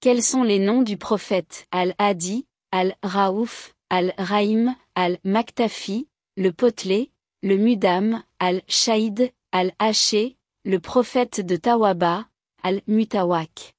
Quels sont les noms du prophète Al-Hadi, Al-Raouf, Al-Raïm, Al-Maktafi, le Potelé, le Mudam, Al-Shaïd, Al-Haché, le prophète de Tawaba, Al-Mutawak.